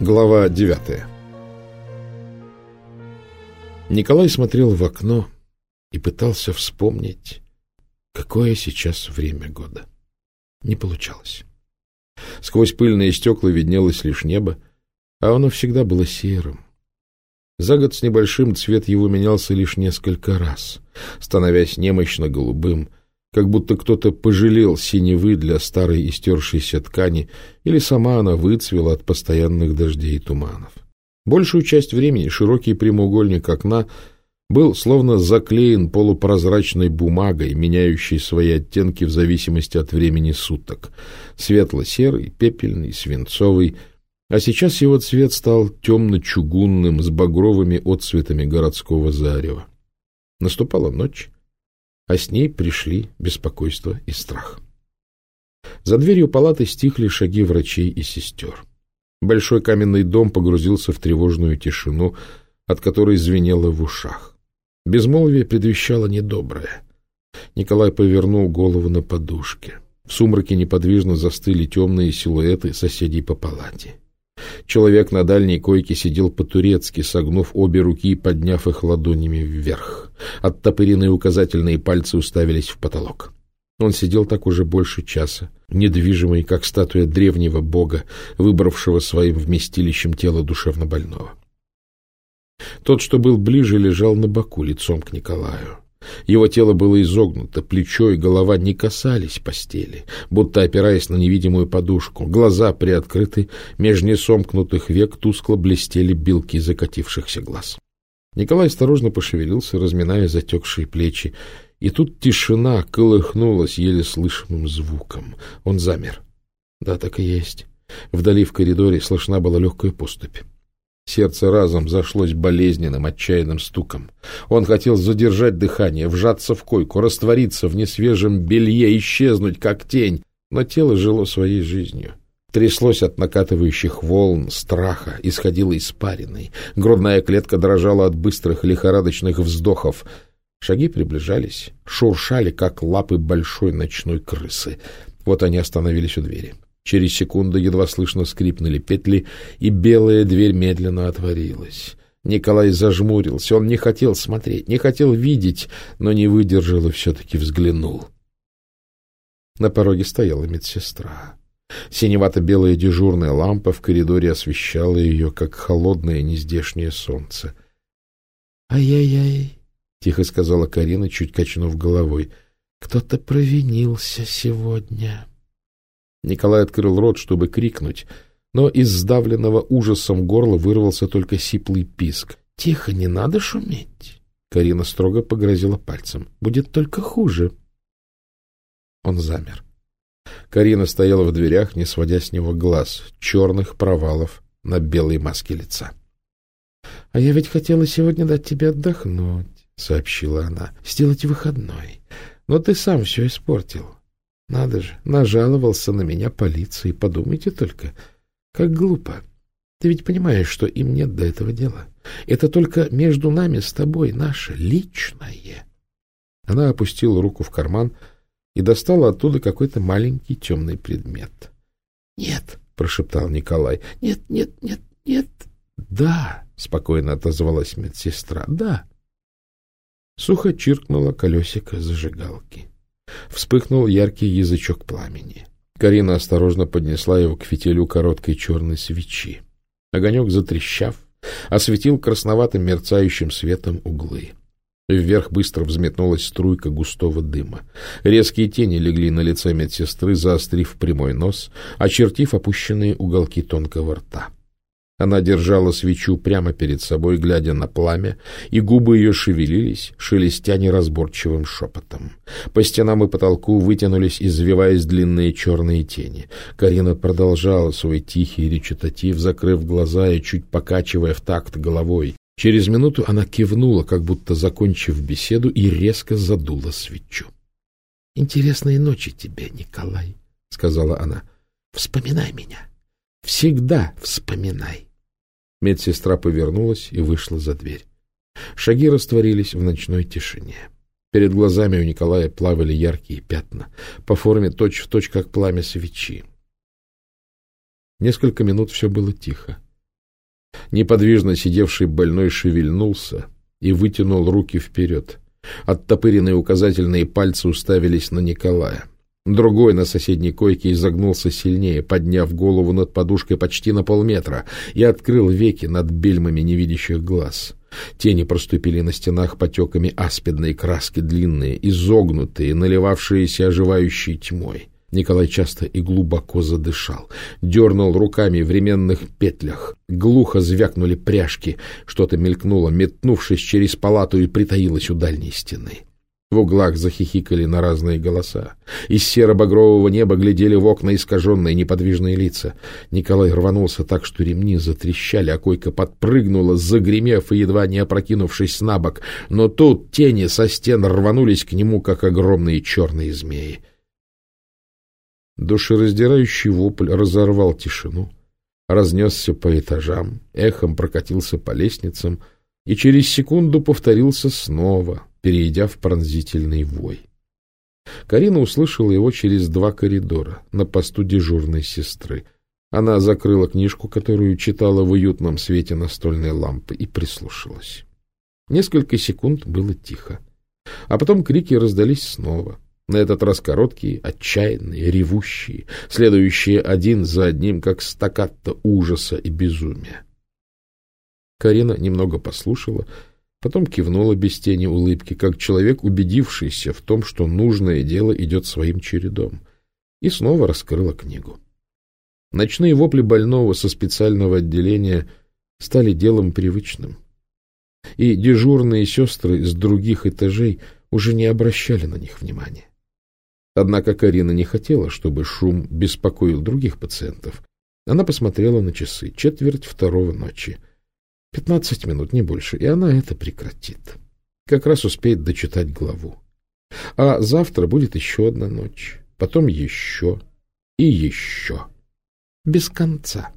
Глава девятая Николай смотрел в окно и пытался вспомнить, какое сейчас время года. Не получалось. Сквозь пыльные стекла виднелось лишь небо, а оно всегда было серым. За год с небольшим цвет его менялся лишь несколько раз, становясь немощно голубым, как будто кто-то пожалел синевы для старой истершейся ткани, или сама она выцвела от постоянных дождей и туманов. Большую часть времени широкий прямоугольник окна был словно заклеен полупрозрачной бумагой, меняющей свои оттенки в зависимости от времени суток. Светло-серый, пепельный, свинцовый, а сейчас его цвет стал темно-чугунным с багровыми отцветами городского зарева. Наступала ночь, а с ней пришли беспокойство и страх. За дверью палаты стихли шаги врачей и сестер. Большой каменный дом погрузился в тревожную тишину, от которой звенело в ушах. Безмолвие предвещало недоброе. Николай повернул голову на подушке. В сумраке неподвижно застыли темные силуэты соседей по палате. Человек на дальней койке сидел по-турецки, согнув обе руки и подняв их ладонями вверх. Оттопыренные указательные пальцы уставились в потолок. Он сидел так уже больше часа, недвижимый, как статуя древнего бога, выбравшего своим вместилищем тело душевнобольного. Тот, что был ближе, лежал на боку, лицом к Николаю. Его тело было изогнуто, плечо и голова не касались постели, будто опираясь на невидимую подушку. Глаза приоткрыты, меж несомкнутых век тускло блестели белки закатившихся глаз. Николай осторожно пошевелился, разминая затекшие плечи, и тут тишина колыхнулась еле слышимым звуком. Он замер. Да, так и есть. Вдали в коридоре слышна была легкая поступь. Сердце разом зашлось болезненным, отчаянным стуком. Он хотел задержать дыхание, вжаться в койку, раствориться в несвежем белье, исчезнуть, как тень, но тело жило своей жизнью. Тряслось от накатывающих волн, страха, исходило испариной. Грудная клетка дрожала от быстрых лихорадочных вздохов. Шаги приближались, шуршали, как лапы большой ночной крысы. Вот они остановились у двери. — Через секунду едва слышно скрипнули петли, и белая дверь медленно отворилась. Николай зажмурился. Он не хотел смотреть, не хотел видеть, но не выдержал и все-таки взглянул. На пороге стояла медсестра. Синевато-белая дежурная лампа в коридоре освещала ее, как холодное нездешнее солнце. «Ай-яй-яй!» — тихо сказала Карина, чуть качнув головой. «Кто-то провинился сегодня». Николай открыл рот, чтобы крикнуть, но из сдавленного ужасом горла вырвался только сиплый писк. — Тихо, не надо шуметь! Карина строго погрозила пальцем. — Будет только хуже. Он замер. Карина стояла в дверях, не сводя с него глаз, черных провалов на белой маске лица. — А я ведь хотела сегодня дать тебе отдохнуть, — сообщила она, — сделать выходной. Но ты сам все испортил. Надо же, нажаловался на меня полиции. Подумайте только, как глупо. Ты ведь понимаешь, что им нет до этого дела. Это только между нами с тобой наше личное. Она опустила руку в карман и достала оттуда какой-то маленький темный предмет. — Нет, — прошептал Николай. — Нет, нет, нет, нет. — Да, — спокойно отозвалась медсестра. — Да. Сухо чиркнула колесико зажигалки. Вспыхнул яркий язычок пламени. Карина осторожно поднесла его к фитилю короткой черной свечи. Огонек, затрещав, осветил красноватым мерцающим светом углы. Вверх быстро взметнулась струйка густого дыма. Резкие тени легли на лице медсестры, заострив прямой нос, очертив опущенные уголки тонкого рта. Она держала свечу прямо перед собой, глядя на пламя, и губы ее шевелились, шелестя неразборчивым шепотом. По стенам и потолку вытянулись, извиваясь длинные черные тени. Карина продолжала свой тихий речитатив, закрыв глаза и чуть покачивая в такт головой. Через минуту она кивнула, как будто закончив беседу, и резко задула свечу. — Интересные ночи тебе, Николай, — сказала она. — Вспоминай меня. Всегда вспоминай. Медсестра повернулась и вышла за дверь. Шаги растворились в ночной тишине. Перед глазами у Николая плавали яркие пятна, по форме точь-в-точь, точь, как пламя свечи. Несколько минут все было тихо. Неподвижно сидевший больной шевельнулся и вытянул руки вперед. Оттопыренные указательные пальцы уставились на Николая. Другой на соседней койке изогнулся сильнее, подняв голову над подушкой почти на полметра и открыл веки над бельмами невидящих глаз. Тени проступили на стенах потеками аспидной краски, длинные, изогнутые, наливавшиеся оживающей тьмой. Николай часто и глубоко задышал, дернул руками в ременных петлях. Глухо звякнули пряжки, что-то мелькнуло, метнувшись через палату и притаилось у дальней стены. В углах захихикали на разные голоса. Из серо-багрового неба глядели в окна искаженные неподвижные лица. Николай рванулся так, что ремни затрещали, а койка подпрыгнула, загремев и едва не опрокинувшись на бок. Но тут тени со стен рванулись к нему, как огромные черные змеи. Душераздирающий вопль разорвал тишину, разнесся по этажам, эхом прокатился по лестницам и через секунду повторился снова, перейдя в пронзительный вой. Карина услышала его через два коридора на посту дежурной сестры. Она закрыла книжку, которую читала в уютном свете настольной лампы, и прислушалась. Несколько секунд было тихо. А потом крики раздались снова — на этот раз короткие, отчаянные, ревущие, следующие один за одним, как стаккато ужаса и безумия. Карина немного послушала, потом кивнула без тени улыбки, как человек, убедившийся в том, что нужное дело идет своим чередом, и снова раскрыла книгу. Ночные вопли больного со специального отделения стали делом привычным, и дежурные сестры с других этажей уже не обращали на них внимания. Однако Карина не хотела, чтобы шум беспокоил других пациентов. Она посмотрела на часы. Четверть второго ночи. Пятнадцать минут, не больше, и она это прекратит. Как раз успеет дочитать главу. А завтра будет еще одна ночь, потом еще и еще. Без конца.